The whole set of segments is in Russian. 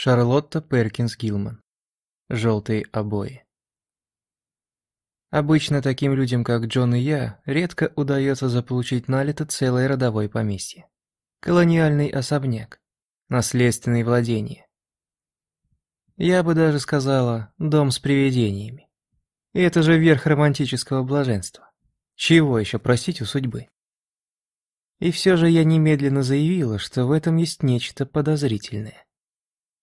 Шарлотта Перкинс Гилман. Желтые обои. Обычно таким людям, как Джон и я, редко удается заполучить налито целое родовое поместье. Колониальный особняк. Наследственные владения. Я бы даже сказала, дом с привидениями. Это же верх романтического блаженства. Чего еще просить у судьбы? И все же я немедленно заявила, что в этом есть нечто подозрительное.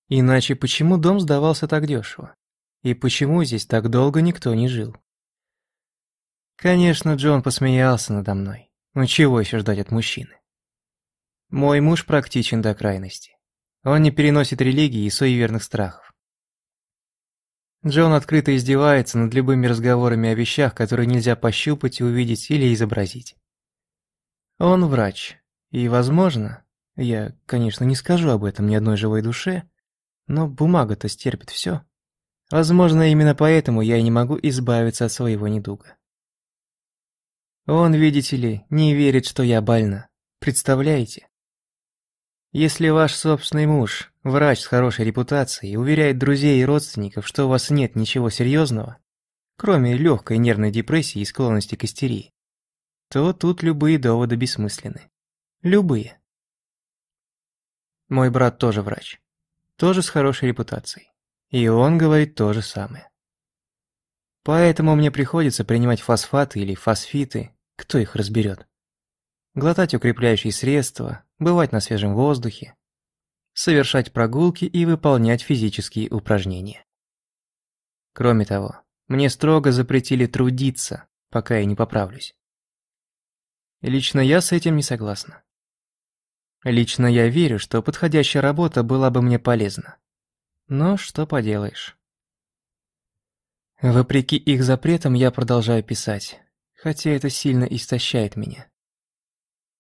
Иначе почему дом сдавался так дешево? И почему здесь так долго никто не жил? Конечно, Джон посмеялся надо мной. Но чего еще ждать от мужчины? Мой муж практичен до крайности. Он не переносит религии и суеверных страхов. Джон открыто издевается над любыми разговорами о вещах, которые нельзя пощупать, увидеть или изобразить. Он врач, и, возможно, я, конечно, не скажу об этом ни одной живой душе, но бумага-то стерпит все. Возможно, именно поэтому я и не могу избавиться от своего недуга. Он, видите ли, не верит, что я больна. Представляете? Если ваш собственный муж, врач с хорошей репутацией, уверяет друзей и родственников, что у вас нет ничего серьезного, кроме легкой нервной депрессии и склонности к истерии, то тут любые доводы бессмысленны. Любые. Мой брат тоже врач тоже с хорошей репутацией. И он говорит то же самое. Поэтому мне приходится принимать фосфаты или фосфиты, кто их разберет. Глотать укрепляющие средства, бывать на свежем воздухе, совершать прогулки и выполнять физические упражнения. Кроме того, мне строго запретили трудиться, пока я не поправлюсь. лично я с этим не согласна. Лично я верю, что подходящая работа была бы мне полезна. Но что поделаешь. Вопреки их запретам я продолжаю писать, хотя это сильно истощает меня.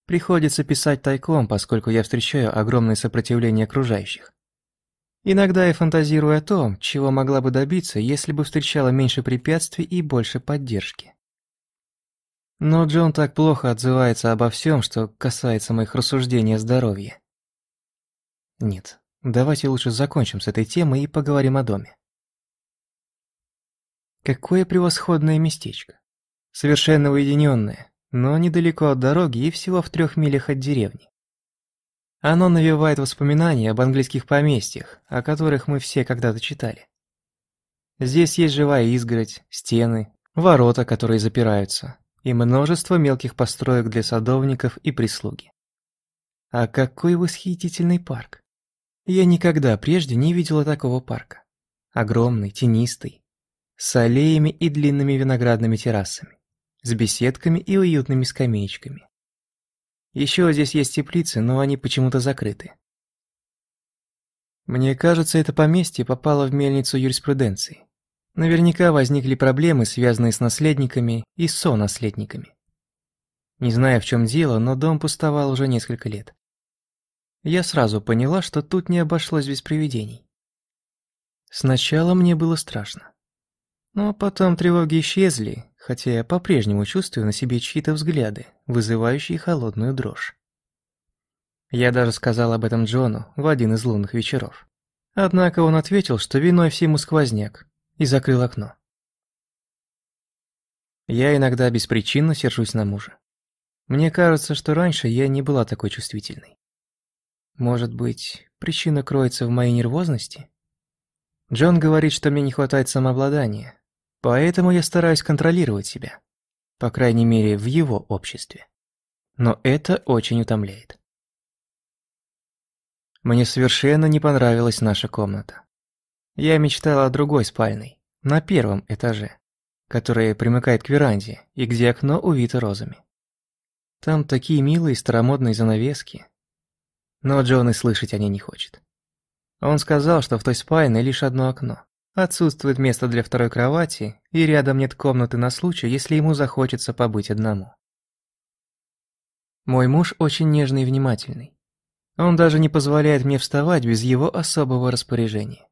Приходится писать тайком, поскольку я встречаю огромное сопротивление окружающих. Иногда я фантазирую о том, чего могла бы добиться, если бы встречала меньше препятствий и больше поддержки. Но Джон так плохо отзывается обо всем, что касается моих рассуждений о здоровье. Нет, давайте лучше закончим с этой темой и поговорим о доме. Какое превосходное местечко. Совершенно уединенное, но недалеко от дороги и всего в трех милях от деревни. Оно навевает воспоминания об английских поместьях, о которых мы все когда-то читали. Здесь есть живая изгородь, стены, ворота, которые запираются, и множество мелких построек для садовников и прислуги. А какой восхитительный парк! Я никогда прежде не видела такого парка. Огромный, тенистый, с аллеями и длинными виноградными террасами, с беседками и уютными скамеечками. Еще здесь есть теплицы, но они почему-то закрыты. Мне кажется, это поместье попало в мельницу юриспруденции. Наверняка возникли проблемы, связанные с наследниками и сонаследниками. Не знаю, в чем дело, но дом пустовал уже несколько лет. Я сразу поняла, что тут не обошлось без привидений. Сначала мне было страшно. Но потом тревоги исчезли, хотя я по-прежнему чувствую на себе чьи-то взгляды, вызывающие холодную дрожь. Я даже сказал об этом Джону в один из лунных вечеров. Однако он ответил, что виной всему сквозняк, и закрыл окно. Я иногда беспричинно сержусь на мужа. Мне кажется, что раньше я не была такой чувствительной. Может быть, причина кроется в моей нервозности? Джон говорит, что мне не хватает самообладания, поэтому я стараюсь контролировать себя, по крайней мере, в его обществе. Но это очень утомляет. Мне совершенно не понравилась наша комната. Я мечтала о другой спальной, на первом этаже, которая примыкает к веранде и где окно увито розами. Там такие милые старомодные занавески. Но Джон и слышать о ней не хочет. Он сказал, что в той спальне лишь одно окно. Отсутствует место для второй кровати, и рядом нет комнаты на случай, если ему захочется побыть одному. Мой муж очень нежный и внимательный. Он даже не позволяет мне вставать без его особого распоряжения.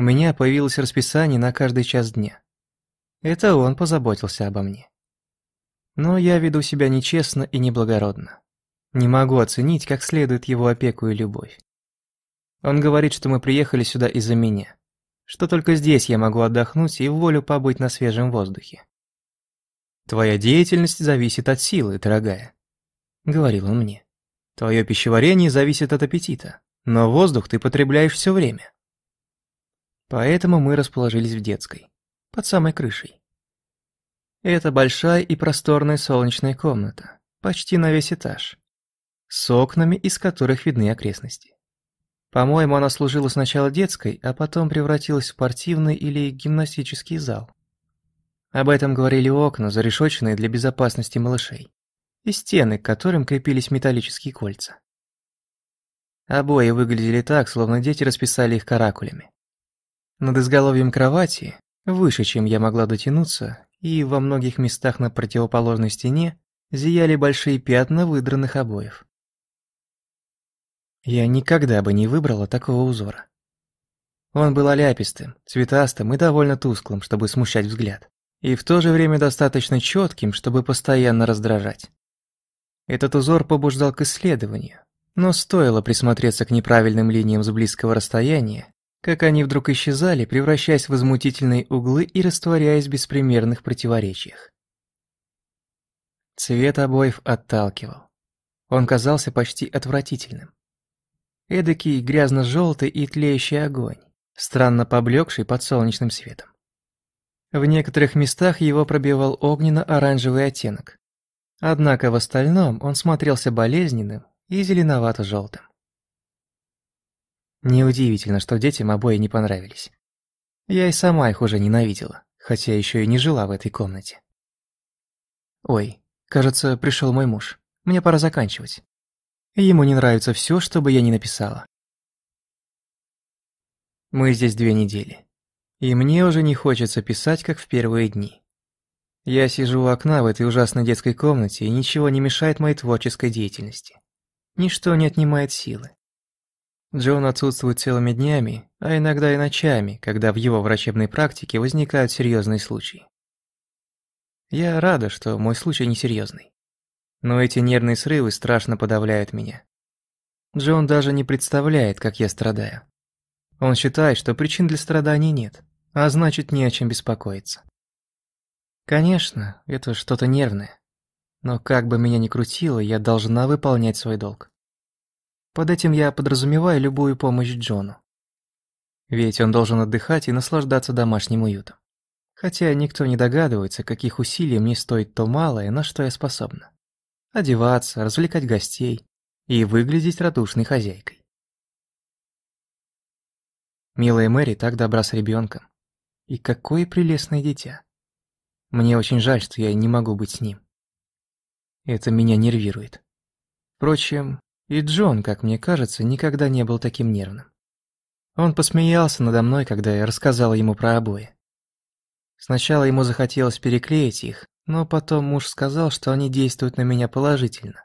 У меня появилось расписание на каждый час дня. Это он позаботился обо мне. Но я веду себя нечестно и неблагородно. Не могу оценить как следует его опеку и любовь. Он говорит, что мы приехали сюда из-за меня. Что только здесь я могу отдохнуть и в волю побыть на свежем воздухе. «Твоя деятельность зависит от силы, дорогая», — говорил он мне. «Твое пищеварение зависит от аппетита, но воздух ты потребляешь все время». Поэтому мы расположились в детской, под самой крышей. Это большая и просторная солнечная комната, почти на весь этаж, с окнами, из которых видны окрестности. По-моему, она служила сначала детской, а потом превратилась в спортивный или гимнастический зал. Об этом говорили окна, зарешоченные для безопасности малышей, и стены, к которым крепились металлические кольца. Обои выглядели так, словно дети расписали их каракулями. Над изголовьем кровати, выше, чем я могла дотянуться, и во многих местах на противоположной стене зияли большие пятна выдранных обоев. Я никогда бы не выбрала такого узора. Он был оляпистым, цветастым и довольно тусклым, чтобы смущать взгляд, и в то же время достаточно четким, чтобы постоянно раздражать. Этот узор побуждал к исследованию, но стоило присмотреться к неправильным линиям с близкого расстояния, как они вдруг исчезали, превращаясь в возмутительные углы и растворяясь в беспримерных противоречиях. Цвет обоев отталкивал. Он казался почти отвратительным. Эдакий грязно-желтый и тлеющий огонь, странно поблекший под солнечным светом. В некоторых местах его пробивал огненно-оранжевый оттенок. Однако в остальном он смотрелся болезненным и зеленовато-желтым. Неудивительно, что детям обои не понравились. Я и сама их уже ненавидела, хотя еще и не жила в этой комнате. Ой, кажется, пришел мой муж. Мне пора заканчивать. Ему не нравится все, что бы я ни написала. Мы здесь две недели. И мне уже не хочется писать, как в первые дни. Я сижу у окна в этой ужасной детской комнате, и ничего не мешает моей творческой деятельности. Ничто не отнимает силы. Джон отсутствует целыми днями, а иногда и ночами, когда в его врачебной практике возникают серьезные случаи. Я рада, что мой случай несерьезный. Но эти нервные срывы страшно подавляют меня. Джон даже не представляет, как я страдаю. Он считает, что причин для страданий нет, а значит не о чем беспокоиться. Конечно, это что-то нервное. Но как бы меня ни крутило, я должна выполнять свой долг. Под этим я подразумеваю любую помощь Джону. Ведь он должен отдыхать и наслаждаться домашним уютом. Хотя никто не догадывается, каких усилий мне стоит то малое, на что я способна. Одеваться, развлекать гостей и выглядеть радушной хозяйкой. Милая Мэри так добра с ребенком. И какое прелестное дитя. Мне очень жаль, что я не могу быть с ним. Это меня нервирует. Впрочем, и Джон, как мне кажется, никогда не был таким нервным. Он посмеялся надо мной, когда я рассказала ему про обои. Сначала ему захотелось переклеить их, но потом муж сказал, что они действуют на меня положительно.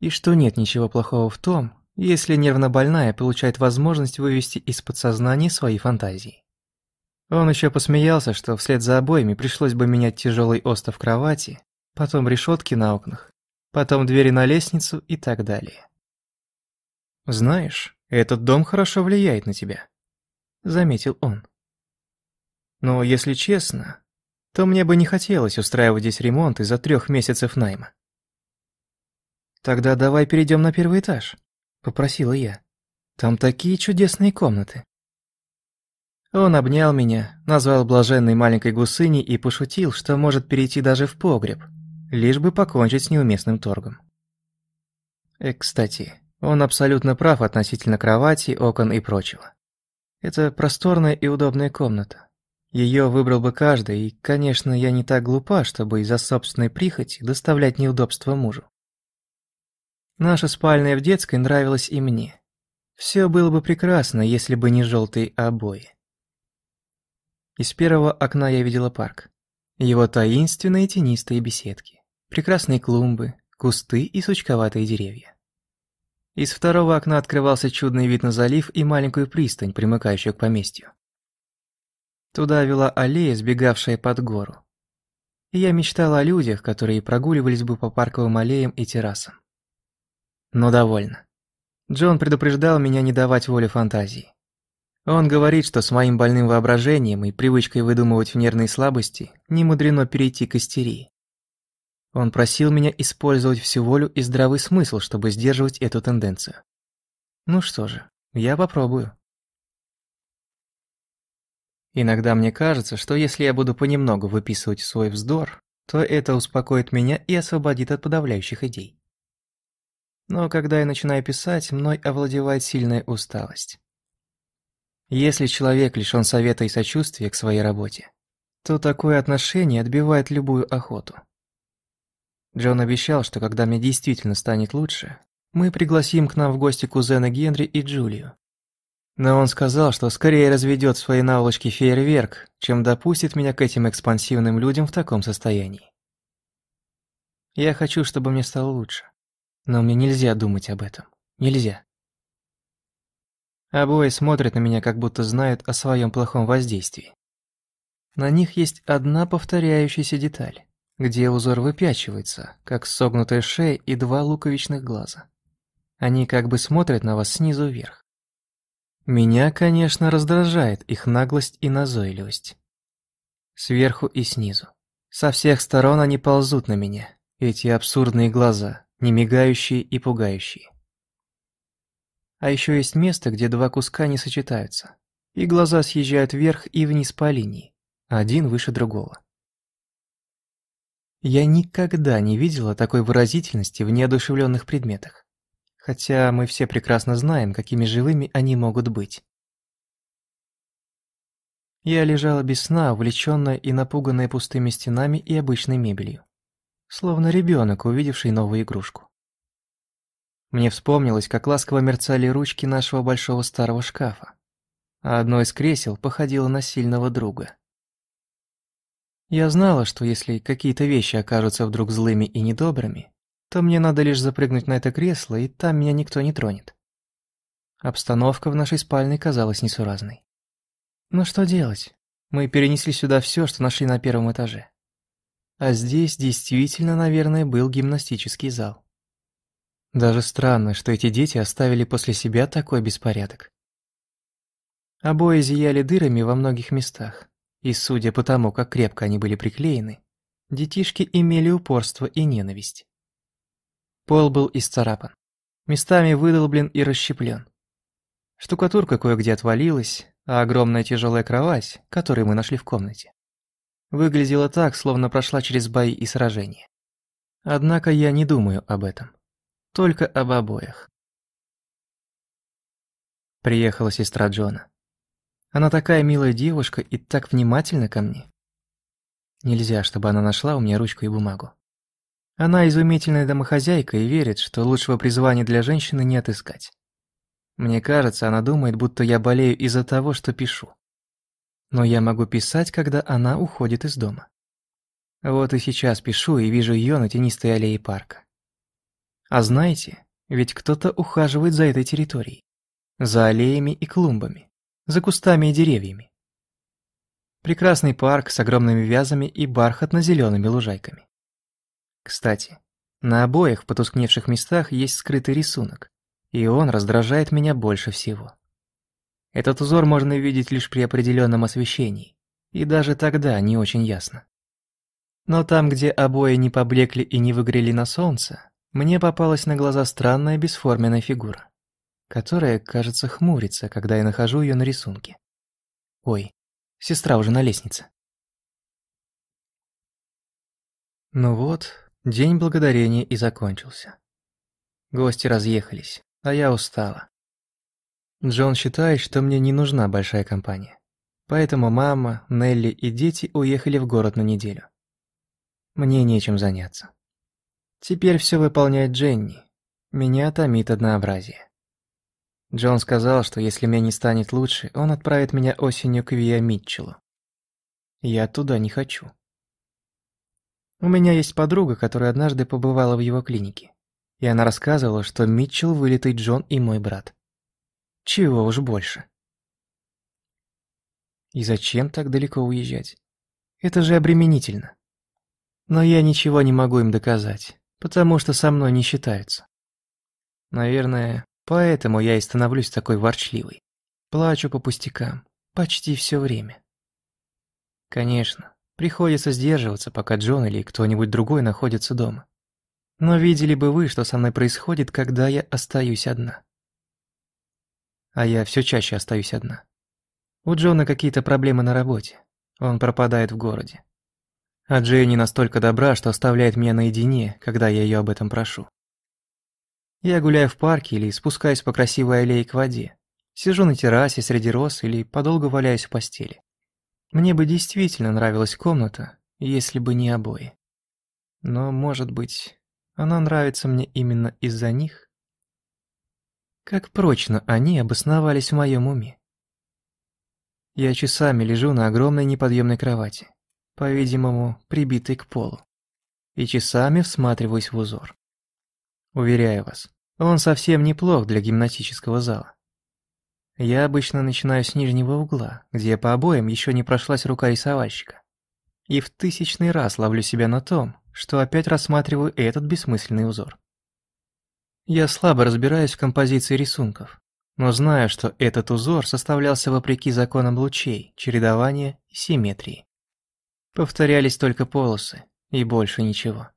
И что нет ничего плохого в том, если нервно больная получает возможность вывести из подсознания свои фантазии. Он еще посмеялся, что вслед за обоями пришлось бы менять тяжелый остов кровати, потом решетки на окнах, потом двери на лестницу и так далее. «Знаешь, этот дом хорошо влияет на тебя», — заметил он. «Но если честно, то мне бы не хотелось устраивать здесь ремонт из-за трех месяцев найма». «Тогда давай перейдем на первый этаж», — попросила я. «Там такие чудесные комнаты». Он обнял меня, назвал блаженной маленькой гусыней и пошутил, что может перейти даже в погреб, лишь бы покончить с неуместным торгом. Э, кстати, он абсолютно прав относительно кровати, окон и прочего. Это просторная и удобная комната. Ее выбрал бы каждый, и, конечно, я не так глупа, чтобы из-за собственной прихоти доставлять неудобства мужу. Наша спальня в детской нравилась и мне. Все было бы прекрасно, если бы не желтые обои. Из первого окна я видела парк. Его таинственные тенистые беседки, прекрасные клумбы, кусты и сучковатые деревья. Из второго окна открывался чудный вид на залив и маленькую пристань, примыкающую к поместью. Туда вела аллея, сбегавшая под гору. И я мечтала о людях, которые прогуливались бы по парковым аллеям и террасам. Но довольно. Джон предупреждал меня не давать воли фантазии. Он говорит, что с моим больным воображением и привычкой выдумывать нервные слабости не мудрено перейти к истерии. Он просил меня использовать всю волю и здравый смысл, чтобы сдерживать эту тенденцию. Ну что же, я попробую. Иногда мне кажется, что если я буду понемногу выписывать свой вздор, то это успокоит меня и освободит от подавляющих идей. Но когда я начинаю писать, мной овладевает сильная усталость. Если человек лишён совета и сочувствия к своей работе, то такое отношение отбивает любую охоту. Джон обещал, что когда мне действительно станет лучше, мы пригласим к нам в гости кузена Генри и Джулию. Но он сказал, что скорее разведет в своей фейерверк, чем допустит меня к этим экспансивным людям в таком состоянии. Я хочу, чтобы мне стало лучше. Но мне нельзя думать об этом. Нельзя. Обои смотрят на меня, как будто знают о своем плохом воздействии. На них есть одна повторяющаяся деталь, где узор выпячивается, как согнутая шея и два луковичных глаза. Они как бы смотрят на вас снизу вверх. Меня, конечно, раздражает их наглость и назойливость. Сверху и снизу. Со всех сторон они ползут на меня, эти абсурдные глаза, не мигающие и пугающие. А еще есть место, где два куска не сочетаются, и глаза съезжают вверх и вниз по линии, один выше другого. Я никогда не видела такой выразительности в неодушевленных предметах, хотя мы все прекрасно знаем, какими живыми они могут быть. Я лежала без сна, увлечённая и напуганная пустыми стенами и обычной мебелью словно ребенок, увидевший новую игрушку. Мне вспомнилось, как ласково мерцали ручки нашего большого старого шкафа, а одно из кресел походило на сильного друга. Я знала, что если какие-то вещи окажутся вдруг злыми и недобрыми, то мне надо лишь запрыгнуть на это кресло, и там меня никто не тронет. Обстановка в нашей спальне казалась несуразной. Но что делать? Мы перенесли сюда все, что нашли на первом этаже. А здесь действительно, наверное, был гимнастический зал. Даже странно, что эти дети оставили после себя такой беспорядок. Обои зияли дырами во многих местах, и судя по тому, как крепко они были приклеены, детишки имели упорство и ненависть. Пол был исцарапан, местами выдолблен и расщеплен. Штукатурка кое-где отвалилась, а огромная тяжелая кровать, которую мы нашли в комнате, выглядела так, словно прошла через бои и сражения. Однако я не думаю об этом. Только об обоях. Приехала сестра Джона. Она такая милая девушка и так внимательна ко мне. Нельзя, чтобы она нашла у меня ручку и бумагу. Она изумительная домохозяйка и верит, что лучшего призвания для женщины не отыскать. Мне кажется, она думает, будто я болею из-за того, что пишу но я могу писать, когда она уходит из дома. Вот и сейчас пишу и вижу ее на тенистой аллее парка. А знаете, ведь кто-то ухаживает за этой территорией. За аллеями и клумбами, за кустами и деревьями. Прекрасный парк с огромными вязами и бархатно-зелеными лужайками. Кстати, на обоих потускневших местах есть скрытый рисунок, и он раздражает меня больше всего. Этот узор можно видеть лишь при определенном освещении, и даже тогда не очень ясно. Но там, где обои не поблекли и не выгрели на солнце, мне попалась на глаза странная бесформенная фигура, которая, кажется, хмурится, когда я нахожу ее на рисунке. Ой, сестра уже на лестнице. Ну вот, день благодарения и закончился. Гости разъехались, а я устала. Джон считает, что мне не нужна большая компания. Поэтому мама, Нелли и дети уехали в город на неделю. Мне нечем заняться. Теперь все выполняет Дженни. Меня томит однообразие. Джон сказал, что если мне не станет лучше, он отправит меня осенью к Виа Митчеллу. Я туда не хочу. У меня есть подруга, которая однажды побывала в его клинике. И она рассказывала, что Митчелл вылитый Джон и мой брат. Чего уж больше. И зачем так далеко уезжать? Это же обременительно. Но я ничего не могу им доказать, потому что со мной не считаются. Наверное, Поэтому я и становлюсь такой ворчливой. Плачу по пустякам. Почти все время. Конечно, приходится сдерживаться, пока Джон или кто-нибудь другой находится дома. Но видели бы вы, что со мной происходит, когда я остаюсь одна. А я все чаще остаюсь одна. У Джона какие-то проблемы на работе. Он пропадает в городе. А Дженни настолько добра, что оставляет меня наедине, когда я ее об этом прошу. Я гуляю в парке или спускаюсь по красивой аллее к воде. Сижу на террасе среди роз или подолгу валяюсь в постели. Мне бы действительно нравилась комната, если бы не обои. Но, может быть, она нравится мне именно из-за них? Как прочно они обосновались в моем уме. Я часами лежу на огромной неподъемной кровати, по-видимому, прибитой к полу, и часами всматриваюсь в узор. Уверяю вас, он совсем неплох для гимнастического зала. Я обычно начинаю с нижнего угла, где по обоям еще не прошлась рука рисовальщика. И в тысячный раз ловлю себя на том, что опять рассматриваю этот бессмысленный узор. Я слабо разбираюсь в композиции рисунков, но знаю, что этот узор составлялся вопреки законам лучей, чередования и симметрии. Повторялись только полосы, и больше ничего.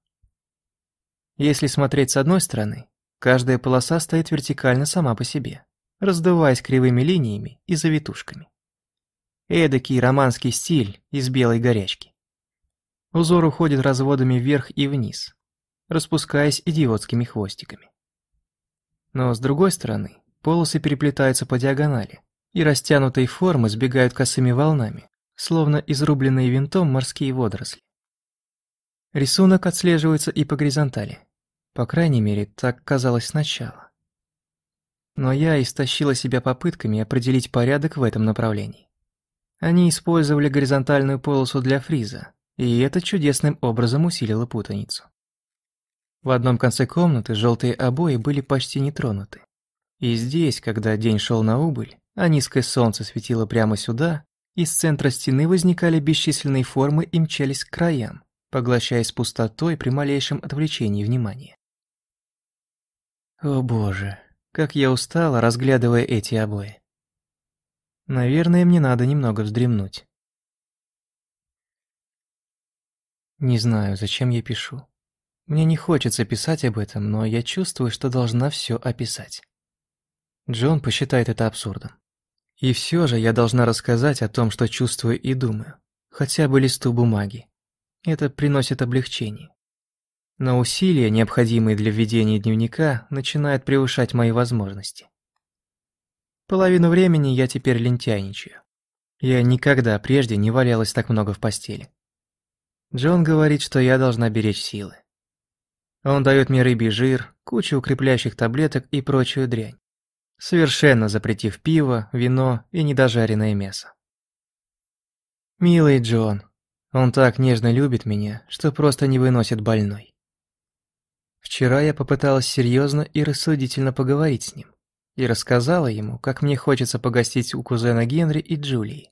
Если смотреть с одной стороны, каждая полоса стоит вертикально сама по себе, раздуваясь кривыми линиями и завитушками. Эдакий романский стиль из белой горячки. Узор уходит разводами вверх и вниз, распускаясь идиотскими хвостиками. Но с другой стороны, полосы переплетаются по диагонали, и растянутые формы сбегают косыми волнами, словно изрубленные винтом морские водоросли. Рисунок отслеживается и по горизонтали. По крайней мере, так казалось сначала. Но я истощила себя попытками определить порядок в этом направлении. Они использовали горизонтальную полосу для фриза, и это чудесным образом усилило путаницу. В одном конце комнаты желтые обои были почти не тронуты. И здесь, когда день шел на убыль, а низкое солнце светило прямо сюда, из центра стены возникали бесчисленные формы и мчались к краям, поглощаясь пустотой при малейшем отвлечении внимания. О боже, как я устала, разглядывая эти обои. Наверное, мне надо немного вздремнуть. Не знаю, зачем я пишу. Мне не хочется писать об этом, но я чувствую, что должна все описать. Джон посчитает это абсурдом. И все же я должна рассказать о том, что чувствую и думаю, хотя бы листу бумаги. Это приносит облегчение. Но усилия, необходимые для ведения дневника, начинают превышать мои возможности. Половину времени я теперь лентяйничаю. Я никогда прежде не валялась так много в постели. Джон говорит, что я должна беречь силы. Он дает мне рыбий жир, кучу укрепляющих таблеток и прочую дрянь, совершенно запретив пиво, вино и недожаренное мясо. Милый Джон, он так нежно любит меня, что просто не выносит больной. Вчера я попыталась серьезно и рассудительно поговорить с ним и рассказала ему, как мне хочется погостить у кузена Генри и Джулии.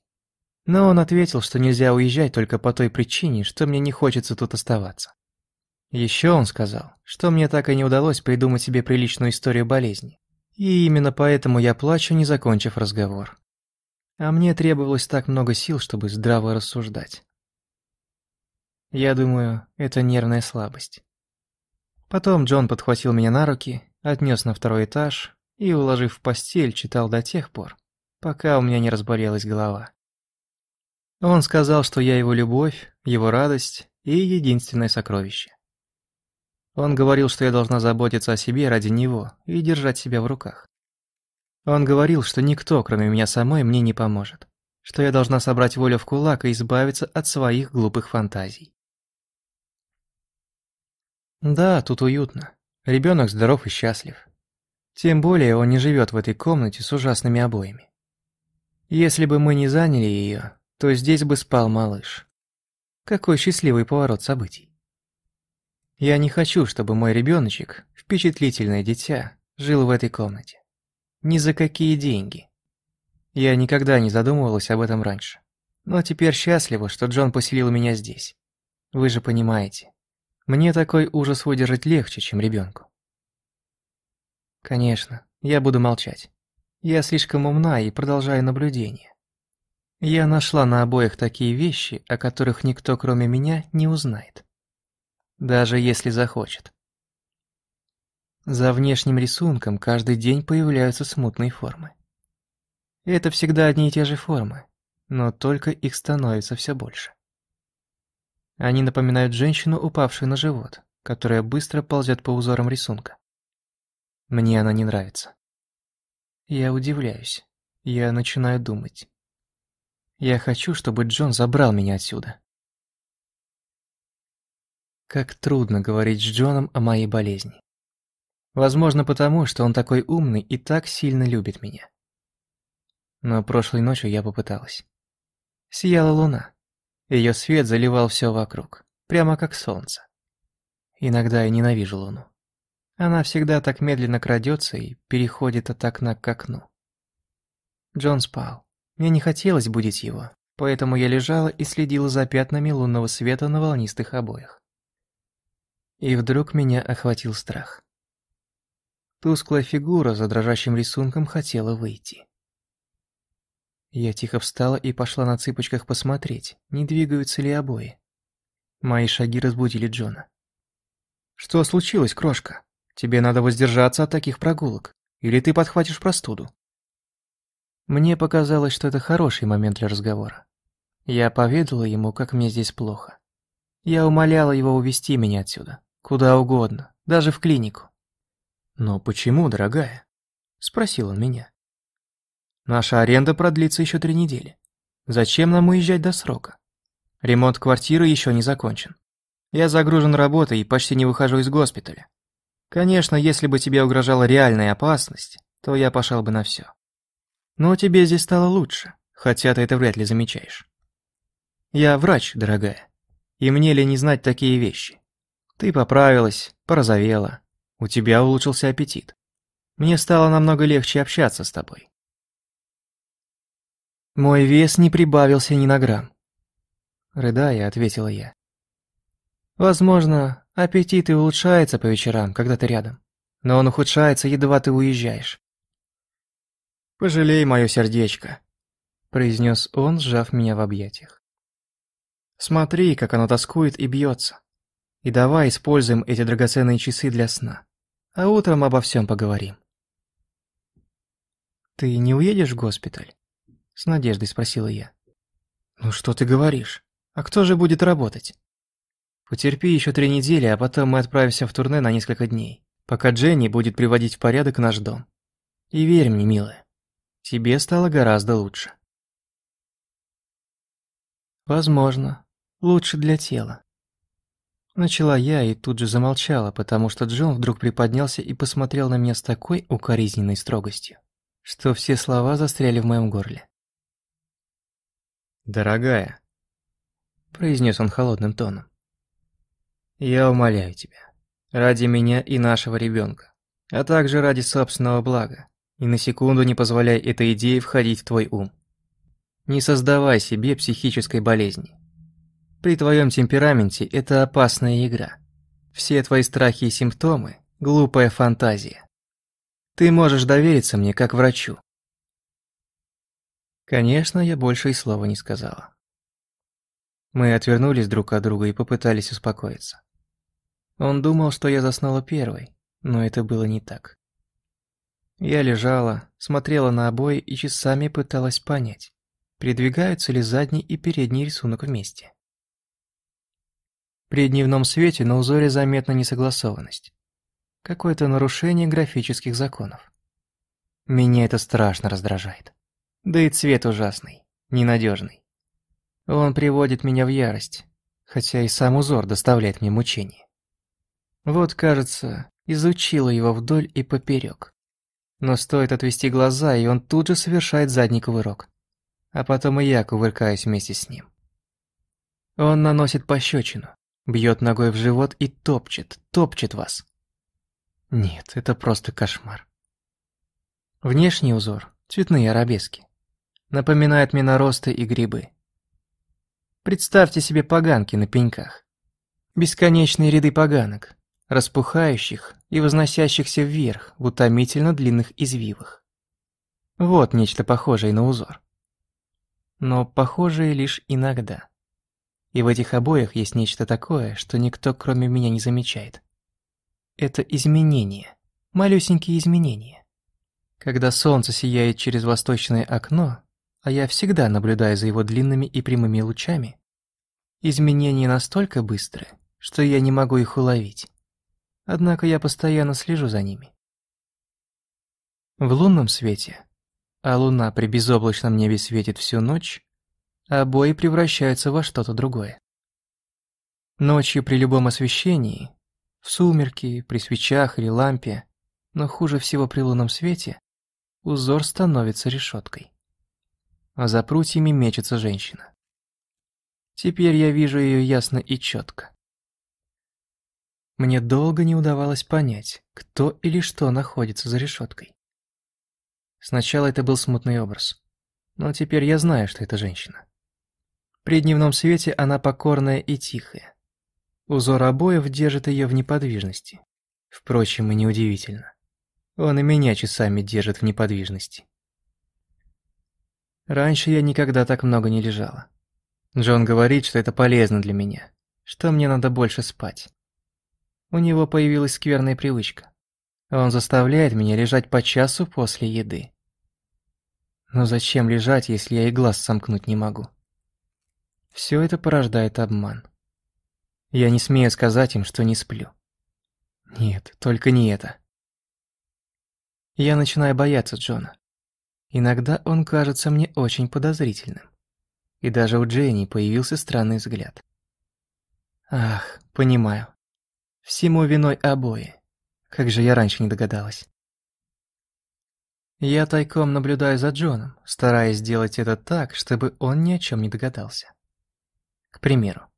Но он ответил, что нельзя уезжать только по той причине, что мне не хочется тут оставаться. Еще он сказал, что мне так и не удалось придумать себе приличную историю болезни. И именно поэтому я плачу, не закончив разговор. А мне требовалось так много сил, чтобы здраво рассуждать. Я думаю, это нервная слабость. Потом Джон подхватил меня на руки, отнес на второй этаж и, уложив в постель, читал до тех пор, пока у меня не разболелась голова. Он сказал, что я его любовь, его радость и единственное сокровище. Он говорил, что я должна заботиться о себе ради него и держать себя в руках. Он говорил, что никто, кроме меня самой, мне не поможет, что я должна собрать волю в кулак и избавиться от своих глупых фантазий. Да, тут уютно. Ребенок здоров и счастлив. Тем более он не живет в этой комнате с ужасными обоями. Если бы мы не заняли ее, то здесь бы спал малыш. Какой счастливый поворот событий. Я не хочу, чтобы мой ребеночек, впечатлительное дитя, жил в этой комнате. Ни за какие деньги. Я никогда не задумывалась об этом раньше. Но теперь счастлива, что Джон поселил меня здесь. Вы же понимаете. Мне такой ужас выдержать легче, чем ребенку. Конечно, Я буду молчать. Я слишком умна и продолжаю наблюдение. Я нашла на обоих такие вещи, о которых никто кроме меня не узнает. Даже если захочет. За внешним рисунком каждый день появляются смутные формы. Это всегда одни и те же формы, но только их становится все больше. Они напоминают женщину, упавшую на живот, которая быстро ползет по узорам рисунка. Мне она не нравится. Я удивляюсь. Я начинаю думать. Я хочу, чтобы Джон забрал меня отсюда. Как трудно говорить с Джоном о моей болезни. Возможно, потому, что он такой умный и так сильно любит меня. Но прошлой ночью я попыталась. Сияла луна. Ее свет заливал все вокруг, прямо как солнце. Иногда я ненавижу луну. Она всегда так медленно крадется и переходит от окна к окну. Джон спал. Мне не хотелось будить его, поэтому я лежала и следила за пятнами лунного света на волнистых обоях. И вдруг меня охватил страх. Тусклая фигура за дрожащим рисунком хотела выйти. Я тихо встала и пошла на цыпочках посмотреть, не двигаются ли обои. Мои шаги разбудили Джона. «Что случилось, крошка? Тебе надо воздержаться от таких прогулок, или ты подхватишь простуду». Мне показалось, что это хороший момент для разговора. Я поведала ему, как мне здесь плохо. Я умоляла его увести меня отсюда, куда угодно, даже в клинику. «Но почему, дорогая?» – спросил он меня. «Наша аренда продлится еще три недели. Зачем нам уезжать до срока? Ремонт квартиры еще не закончен. Я загружен работой и почти не выхожу из госпиталя. Конечно, если бы тебе угрожала реальная опасность, то я пошел бы на все. Но тебе здесь стало лучше, хотя ты это вряд ли замечаешь. Я врач, дорогая, и мне ли не знать такие вещи? Ты поправилась, порозовела, у тебя улучшился аппетит. Мне стало намного легче общаться с тобой. Мой вес не прибавился ни на грамм. Рыдая, ответила я. Возможно, аппетит и улучшается по вечерам, когда ты рядом. Но он ухудшается, едва ты уезжаешь. «Пожалей мое сердечко», — произнес он, сжав меня в объятиях. «Смотри, как оно тоскует и бьется. И давай используем эти драгоценные часы для сна. А утром обо всем поговорим. «Ты не уедешь в госпиталь?» С надеждой спросила я. «Ну что ты говоришь? А кто же будет работать?» «Потерпи еще три недели, а потом мы отправимся в турне на несколько дней, пока Дженни будет приводить в порядок наш дом. И верь мне, милая, тебе стало гораздо лучше». «Возможно, лучше для тела. Начала я и тут же замолчала, потому что Джон вдруг приподнялся и посмотрел на меня с такой укоризненной строгостью, что все слова застряли в моем горле. «Дорогая», — произнес он холодным тоном, — «я умоляю тебя, ради меня и нашего ребенка, а также ради собственного блага, и на секунду не позволяй этой идее входить в твой ум. Не создавай себе психической болезни. При твоем темпераменте это опасная игра. Все твои страхи и симптомы – глупая фантазия. Ты можешь довериться мне как врачу. Конечно, я больше и слова не сказала. Мы отвернулись друг от друга и попытались успокоиться. Он думал, что я заснула первой, но это было не так. Я лежала, смотрела на обои и часами пыталась понять, передвигаются ли задний и передний рисунок вместе. При дневном свете на узоре заметна несогласованность. Какое-то нарушение графических законов. Меня это страшно раздражает. Да и цвет ужасный, ненадежный. Он приводит меня в ярость, хотя и сам узор доставляет мне мучения. Вот, кажется, изучила его вдоль и поперек. Но стоит отвести глаза, и он тут же совершает задний кувырок. А потом и я кувыркаюсь вместе с ним. Он наносит пощечину, Бьет ногой в живот и топчет, топчет вас. Нет, это просто кошмар. Внешний узор, цветные арабески. Напоминает мне наросты и грибы. Представьте себе поганки на пеньках. Бесконечные ряды поганок. распухающих и возносящихся вверх в утомительно длинных извивах. Вот нечто похожее на узор. Но похожее лишь иногда. И в этих обоях есть нечто такое, что никто кроме меня не замечает. Это изменения, малюсенькие изменения. Когда солнце сияет через восточное окно, а я всегда наблюдаю за его длинными и прямыми лучами, изменения настолько быстры, что я не могу их уловить. Однако я постоянно слежу за ними. В лунном свете, а луна при безоблачном небе светит всю ночь, обои превращаются во что-то другое. Ночью при любом освещении, в сумерки, при свечах или лампе, но хуже всего при лунном свете, узор становится решеткой. А за прутьями мечется женщина. Теперь я вижу ее ясно и четко. Мне долго не удавалось понять, кто или что находится за решеткой. Сначала это был смутный образ, но теперь я знаю, что это женщина. При дневном свете она покорная и тихая. Узор обоев держит ее в неподвижности. Впрочем, и неудивительно. Он и меня часами держит в неподвижности. Раньше я никогда так много не лежала. Джон говорит, что это полезно для меня, что мне надо больше спать. У него появилась скверная привычка. Он заставляет меня лежать по часу после еды. Но зачем лежать, если я и глаз сомкнуть не могу? Все это порождает обман. Я не смею сказать им, что не сплю. Нет, только не это. Я начинаю бояться Джона. Иногда он кажется мне очень подозрительным. И даже у Дженни появился странный взгляд. Ах, понимаю. Всему виной обои. Как же я раньше не догадалась. Я тайком наблюдаю за Джоном, стараясь сделать это так, чтобы он ни о чем не догадался. К примеру,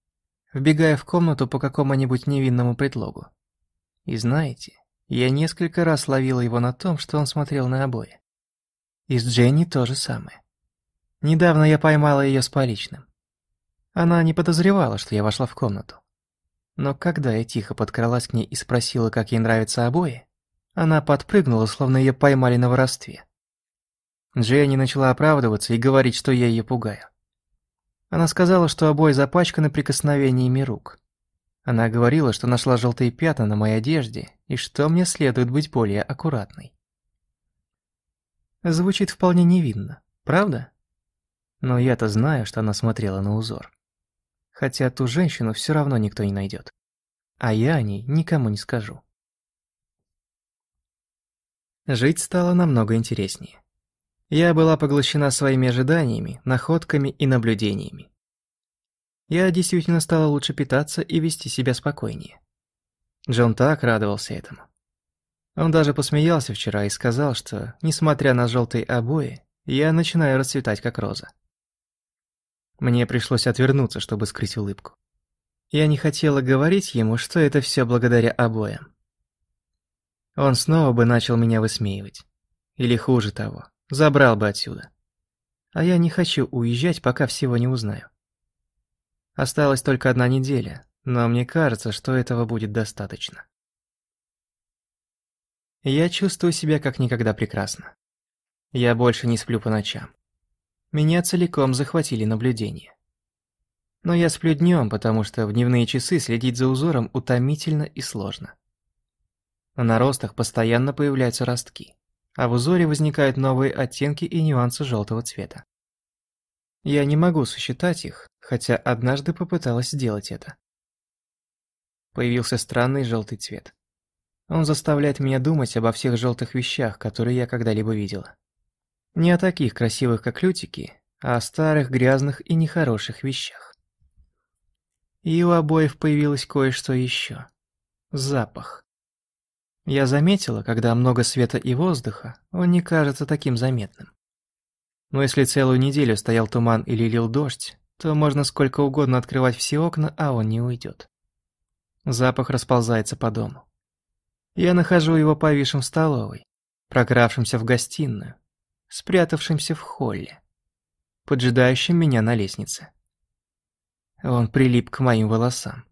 вбегая в комнату по какому-нибудь невинному предлогу. И знаете, я несколько раз ловила его на том, что он смотрел на обои. И с Дженни то же самое. Недавно я поймала ее с поличным. Она не подозревала, что я вошла в комнату. Но когда я тихо подкралась к ней и спросила, как ей нравятся обои, она подпрыгнула, словно ее поймали на воровстве. Дженни начала оправдываться и говорить, что я ее пугаю. Она сказала, что обои запачканы прикосновениями рук. Она говорила, что нашла желтые пятна на моей одежде и что мне следует быть более аккуратной. Звучит вполне невинно, правда? Но я-то знаю, что она смотрела на узор. Хотя ту женщину все равно никто не найдет. А я о ней никому не скажу. Жить стало намного интереснее. Я была поглощена своими ожиданиями, находками и наблюдениями. Я действительно стала лучше питаться и вести себя спокойнее. Джон так радовался этому. Он даже посмеялся вчера и сказал, что, несмотря на желтые обои, я начинаю расцветать как роза. Мне пришлось отвернуться, чтобы скрыть улыбку. Я не хотела говорить ему, что это все благодаря обоям. Он снова бы начал меня высмеивать. Или хуже того, забрал бы отсюда. А я не хочу уезжать, пока всего не узнаю. Осталась только одна неделя, но мне кажется, что этого будет достаточно. Я чувствую себя как никогда прекрасно. Я больше не сплю по ночам. Меня целиком захватили наблюдения. Но я сплю днем, потому что в дневные часы следить за узором утомительно и сложно. На наростах постоянно появляются ростки, а в узоре возникают новые оттенки и нюансы желтого цвета. Я не могу сосчитать их, хотя однажды попыталась сделать это. Появился странный желтый цвет. Он заставляет меня думать обо всех желтых вещах, которые я когда-либо видела. Не о таких красивых, как лютики, а о старых, грязных и нехороших вещах. И у обоев появилось кое-что еще. Запах. Я заметила, когда много света и воздуха, он не кажется таким заметным. Но если целую неделю стоял туман или лил дождь, то можно сколько угодно открывать все окна, а он не уйдет. Запах расползается по дому. Я нахожу его повисшим в столовой, прокравшимся в гостиную, спрятавшимся в холле, поджидающим меня на лестнице. Он прилип к моим волосам.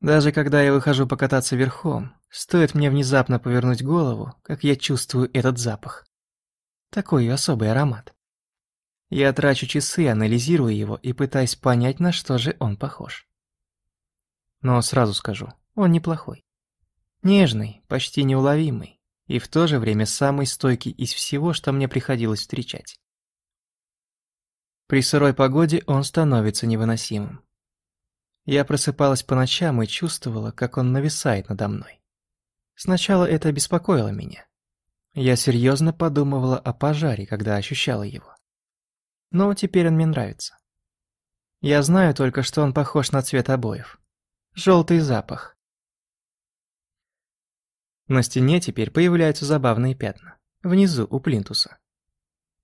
Даже когда я выхожу покататься верхом, стоит мне внезапно повернуть голову, как я чувствую этот запах. Такой особый аромат. Я трачу часы, анализирую его и пытаюсь понять, на что же он похож. Но сразу скажу, он неплохой. Нежный, почти неуловимый, и в то же время самый стойкий из всего, что мне приходилось встречать. При сырой погоде он становится невыносимым. Я просыпалась по ночам и чувствовала, как он нависает надо мной. Сначала это беспокоило меня. Я серьезно подумывала о пожаре, когда ощущала его. Но теперь он мне нравится. Я знаю только, что он похож на цвет обоев. Желтый запах. На стене теперь появляются забавные пятна. Внизу, у плинтуса.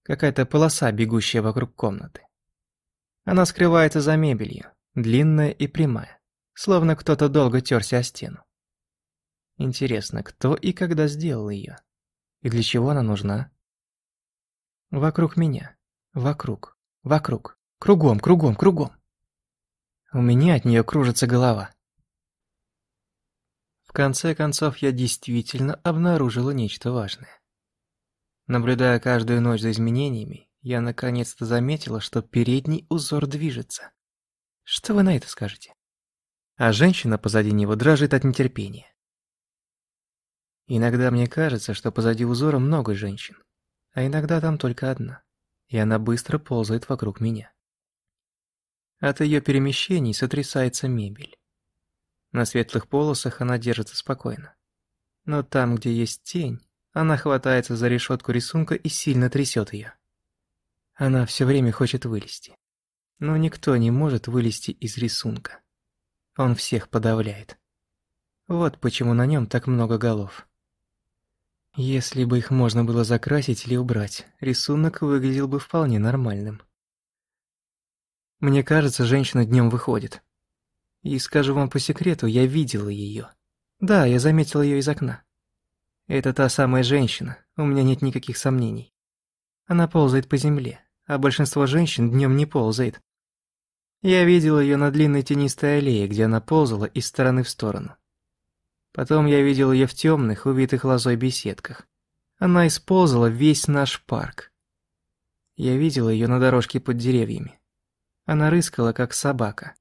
Какая-то полоса, бегущая вокруг комнаты. Она скрывается за мебелью, длинная и прямая, словно кто-то долго терся о стену. Интересно, кто и когда сделал ее? И для чего она нужна? Вокруг меня. Вокруг. Вокруг. Кругом, кругом, кругом. У меня от нее кружится голова. В конце концов, я действительно обнаружила нечто важное. Наблюдая каждую ночь за изменениями, я наконец-то заметила, что передний узор движется. Что вы на это скажете? А женщина позади него дрожит от нетерпения. Иногда мне кажется, что позади узора много женщин, а иногда там только одна, и она быстро ползает вокруг меня. От ее перемещений сотрясается мебель. На светлых полосах она держится спокойно. Но там, где есть тень, она хватается за решетку рисунка и сильно трясет ее. Она все время хочет вылезти. Но никто не может вылезти из рисунка. Он всех подавляет. Вот почему на нем так много голов. Если бы их можно было закрасить или убрать, рисунок выглядел бы вполне нормальным. Мне кажется, женщина днем выходит. И скажу вам по секрету, я видела ее. Да, я заметила ее из окна. Это та самая женщина, у меня нет никаких сомнений. Она ползает по земле, а большинство женщин днем не ползает. Я видел ее на длинной тенистой аллее, где она ползала из стороны в сторону. Потом я видел ее в темных, увитых лозой беседках. Она исползала весь наш парк. Я видел ее на дорожке под деревьями. Она рыскала, как собака.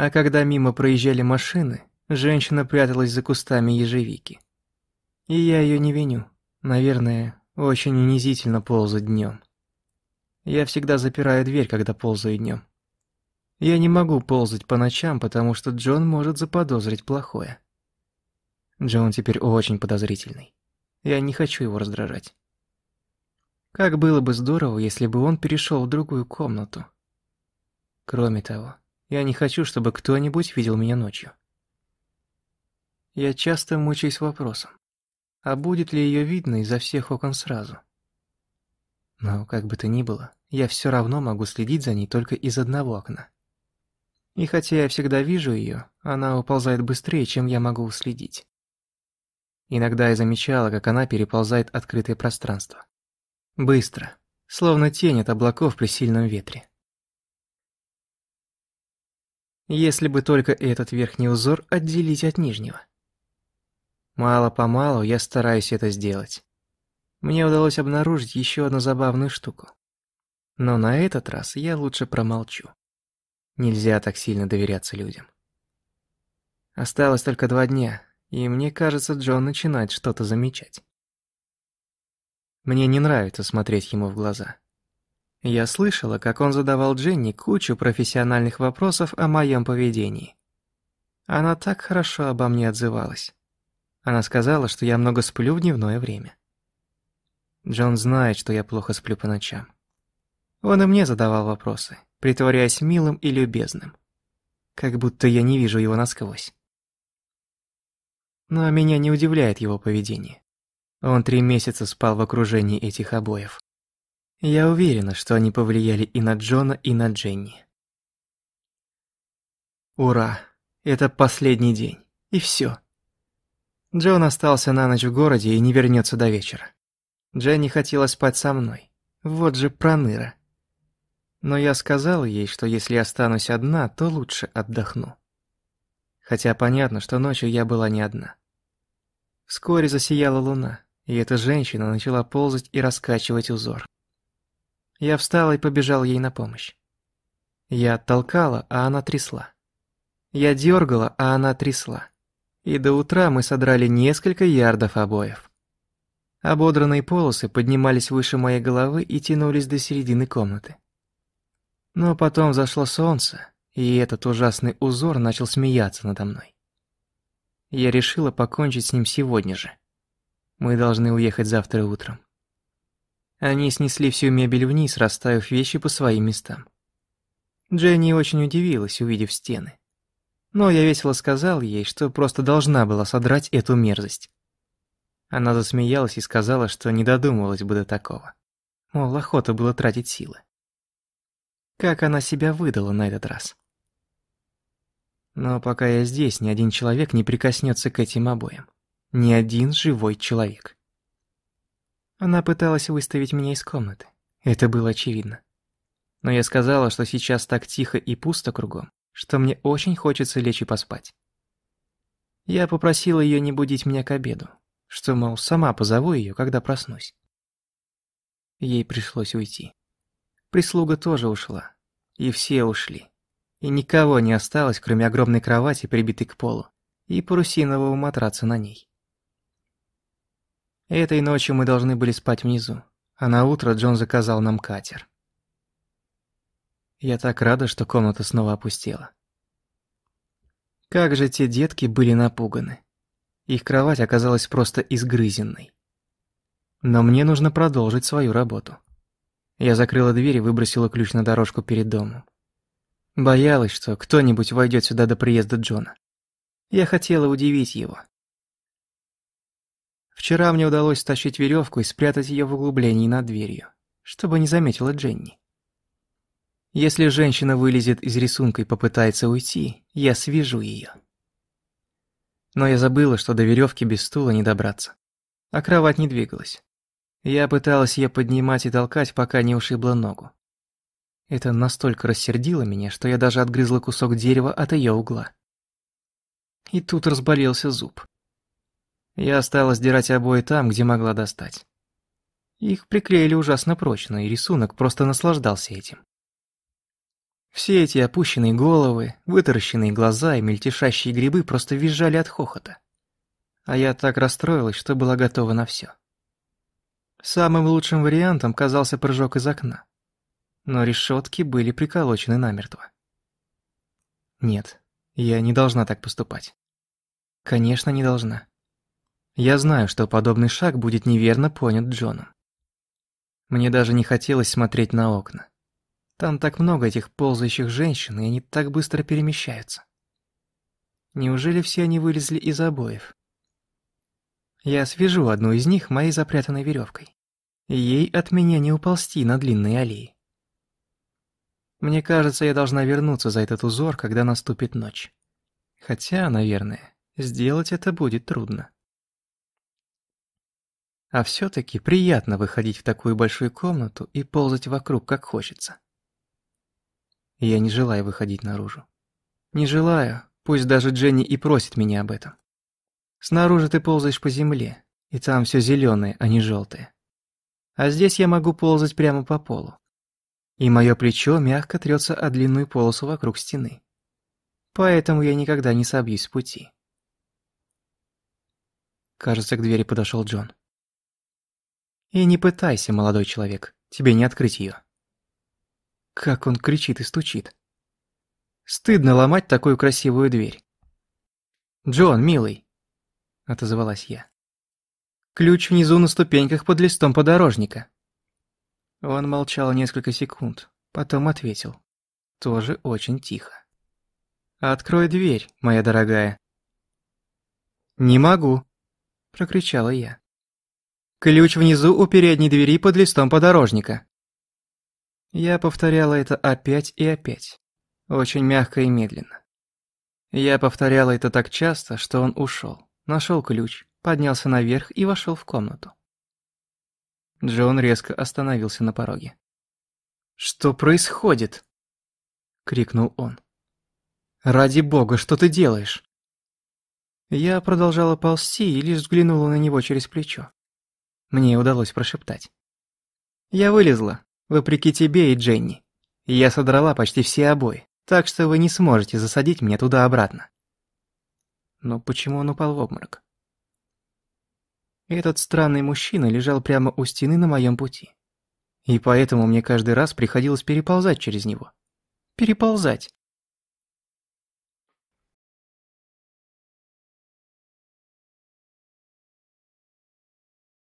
А когда мимо проезжали машины, женщина пряталась за кустами ежевики. И я ее не виню. Наверное, очень унизительно ползать днем. Я всегда запираю дверь, когда ползаю днем. Я не могу ползать по ночам, потому что Джон может заподозрить плохое. Джон теперь очень подозрительный. Я не хочу его раздражать. Как было бы здорово, если бы он перешел в другую комнату. Кроме того, я не хочу, чтобы кто-нибудь видел меня ночью. Я часто мучаюсь вопросом, а будет ли ее видно изо всех окон сразу? Но, как бы то ни было, я все равно могу следить за ней только из одного окна. И хотя я всегда вижу ее, она уползает быстрее, чем я могу уследить. Иногда я замечала, как она переползает открытое пространство. Быстро, словно тень от облаков при сильном ветре. Если бы только этот верхний узор отделить от нижнего. Мало-помалу я стараюсь это сделать. Мне удалось обнаружить еще одну забавную штуку. Но на этот раз я лучше промолчу. Нельзя так сильно доверяться людям. Осталось только два дня, и мне кажется, Джон начинает что-то замечать. Мне не нравится смотреть ему в глаза. Я слышала, как он задавал Дженни кучу профессиональных вопросов о моем поведении. Она так хорошо обо мне отзывалась. Она сказала, что я много сплю в дневное время. Джон знает, что я плохо сплю по ночам. Он и мне задавал вопросы, притворяясь милым и любезным. Как будто я не вижу его насквозь. Но меня не удивляет его поведение. Он три месяца спал в окружении этих обоев. Я уверена, что они повлияли и на Джона, и на Дженни. Ура! Это последний день. И все. Джон остался на ночь в городе и не вернется до вечера. Дженни хотела спать со мной. Вот же проныра. Но я сказала ей, что если останусь одна, то лучше отдохну. хотя понятно, что ночью я была не одна. Вскоре засияла луна, и эта женщина начала ползать и раскачивать узор. Я встала и побежал ей на помощь. Я оттолкала, а она трясла. Я дергала, а она трясла. И до утра мы содрали несколько ярдов обоев. Ободранные полосы поднимались выше моей головы и тянулись до середины комнаты. Но потом зашло солнце, и этот ужасный узор начал смеяться надо мной. Я решила покончить с ним сегодня же. Мы должны уехать завтра утром. Они снесли всю мебель вниз, расставив вещи по своим местам. Дженни очень удивилась, увидев стены. Но я весело сказал ей, что просто должна была содрать эту мерзость. Она засмеялась и сказала, что не додумалась бы до такого. Мол, охота было тратить силы. Как она себя выдала на этот раз. Но пока я здесь, ни один человек не прикоснется к этим обоям. Ни один живой человек. Она пыталась выставить меня из комнаты. Это было очевидно. Но я сказала, что сейчас так тихо и пусто кругом, что мне очень хочется лечь и поспать. Я попросила ее не будить меня к обеду, что, мол, сама позову ее, когда проснусь. Ей пришлось уйти. Прислуга тоже ушла. И все ушли. И никого не осталось, кроме огромной кровати, прибитой к полу, и парусинового матраца на ней. Этой ночью мы должны были спать внизу, а на утро Джон заказал нам катер. Я так рада, что комната снова опустела. Как же те детки были напуганы. Их кровать оказалась просто изгрызенной. Но мне нужно продолжить свою работу. Я закрыла дверь и выбросила ключ на дорожку перед домом. Боялась, что кто-нибудь войдет сюда до приезда Джона. Я хотела удивить его. Вчера мне удалось стащить веревку и спрятать ее в углублении над дверью, чтобы не заметила Дженни. Если женщина вылезет из рисунка и попытается уйти, я свяжу ее. Но я забыла, что до веревки без стула не добраться. А кровать не двигалась. Я пыталась ее поднимать и толкать, пока не ушибла ногу. Это настолько рассердило меня, что я даже отгрызла кусок дерева от ее угла. И тут разболелся зуб. Я стала сдирать обои там, где могла достать. Их приклеили ужасно прочно, и рисунок просто наслаждался этим. Все эти опущенные головы, вытаращенные глаза и мельтешащие грибы просто визжали от хохота. А я так расстроилась, что была готова на все. Самым лучшим вариантом казался прыжок из окна. Но решетки были приколочены намертво. Нет, я не должна так поступать. Конечно, не должна. Я знаю, что подобный шаг будет неверно понят Джоном. Мне даже не хотелось смотреть на окна. Там так много этих ползающих женщин, и они так быстро перемещаются. Неужели все они вылезли из обоев? Я свяжу одну из них моей запрятанной веревкой. Ей от меня не уползти на длинной аллее. Мне кажется, я должна вернуться за этот узор, когда наступит ночь. Хотя, наверное, сделать это будет трудно. А все-таки приятно выходить в такую большую комнату и ползать вокруг, как хочется. Я не желаю выходить наружу. Не желаю, пусть даже Дженни и просит меня об этом. Снаружи ты ползаешь по земле, и там все зеленое, а не желтое. А здесь я могу ползать прямо по полу. И мое плечо мягко трется о длинную полосу вокруг стены. Поэтому я никогда не собьюсь с пути. Кажется, к двери подошел Джон. И не пытайся, молодой человек, тебе не открыть ее. Как он кричит и стучит. Стыдно ломать такую красивую дверь. «Джон, милый!» — отозвалась я. «Ключ внизу на ступеньках под листом подорожника». Он молчал несколько секунд, потом ответил. Тоже очень тихо. «Открой дверь, моя дорогая». «Не могу», — прокричала я. «Ключ внизу у передней двери под листом подорожника». Я повторяла это опять и опять, очень мягко и медленно. Я повторяла это так часто, что он ушел, нашел ключ, поднялся наверх и вошел в комнату. Джон резко остановился на пороге. «Что происходит?» — крикнул он. «Ради бога, что ты делаешь? Я продолжала ползти и лишь взглянула на него через плечо. Мне удалось прошептать. «Я вылезла, вопреки тебе и Дженни. Я содрала почти все обои, так что вы не сможете засадить меня туда-обратно». Но почему он упал в обморок? Этот странный мужчина лежал прямо у стены на моем пути. И поэтому мне каждый раз приходилось переползать через него. Переползать,